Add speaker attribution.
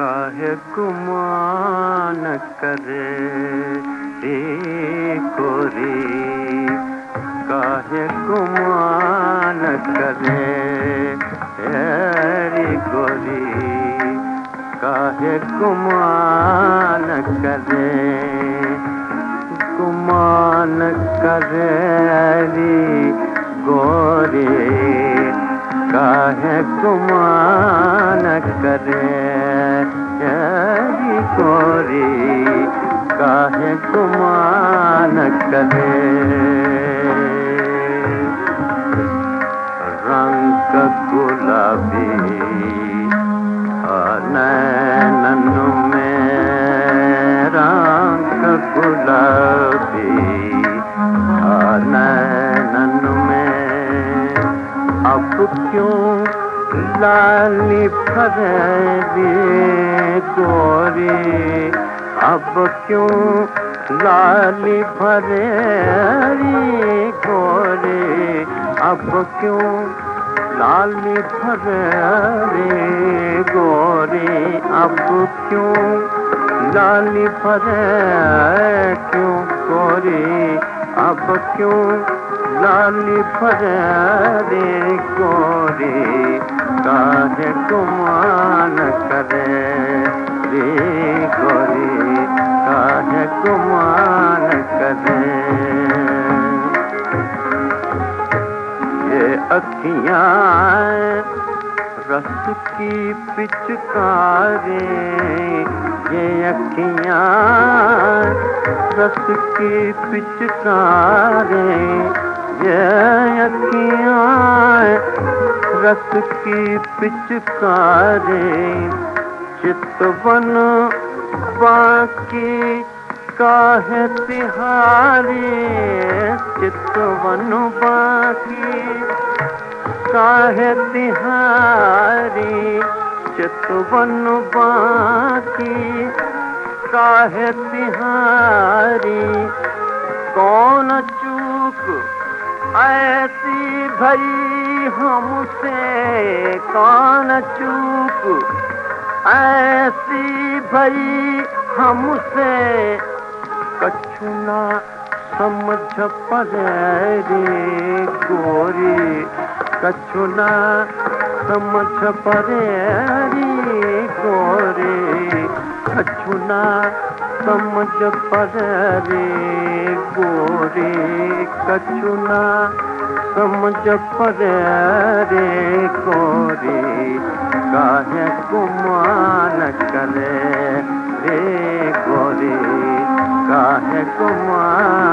Speaker 1: काहे गुमान करे रे गोरी काहे करे रे गोरी काहे गुमान करे गुमान करे रे गोरी काहे गुमान करे। गोरी काहे गुमान करे। रंग गुलाबी नैनन में। रंग गुलाबी क्यों लाली गोरी। अब क्यों लाली भरेरी गोरी? अब क्यों लाली भरे गोरी? अब क्यों लाली भरे क्यों गोरी अब क्यों लाली भरे रे गोरी काहे कुमान करे? रे गोरी काहे कुमान करे। अखियाँ, रस की पिचकारे, ये अखियाँ, रस की पिचकारे, ये अखियाँ, रस की पिचकारे चितवन बाकी काहे तिहारी चितवन बाकी। काहे तिहारी चितवन बाकी। काहे तिहारी, कौन चूक ऐसी भई हमसे? कौन चूक ऐसी भई हमसे? कछुना समझ पड़े रे गोरी। कछुना समझ पड़े रे गोरी। कछुना समझ पड़े रे गोरी। कछुना समझ पड़े रे गोरी। काहे गुमान करे रे गोरी काहे गुमान करे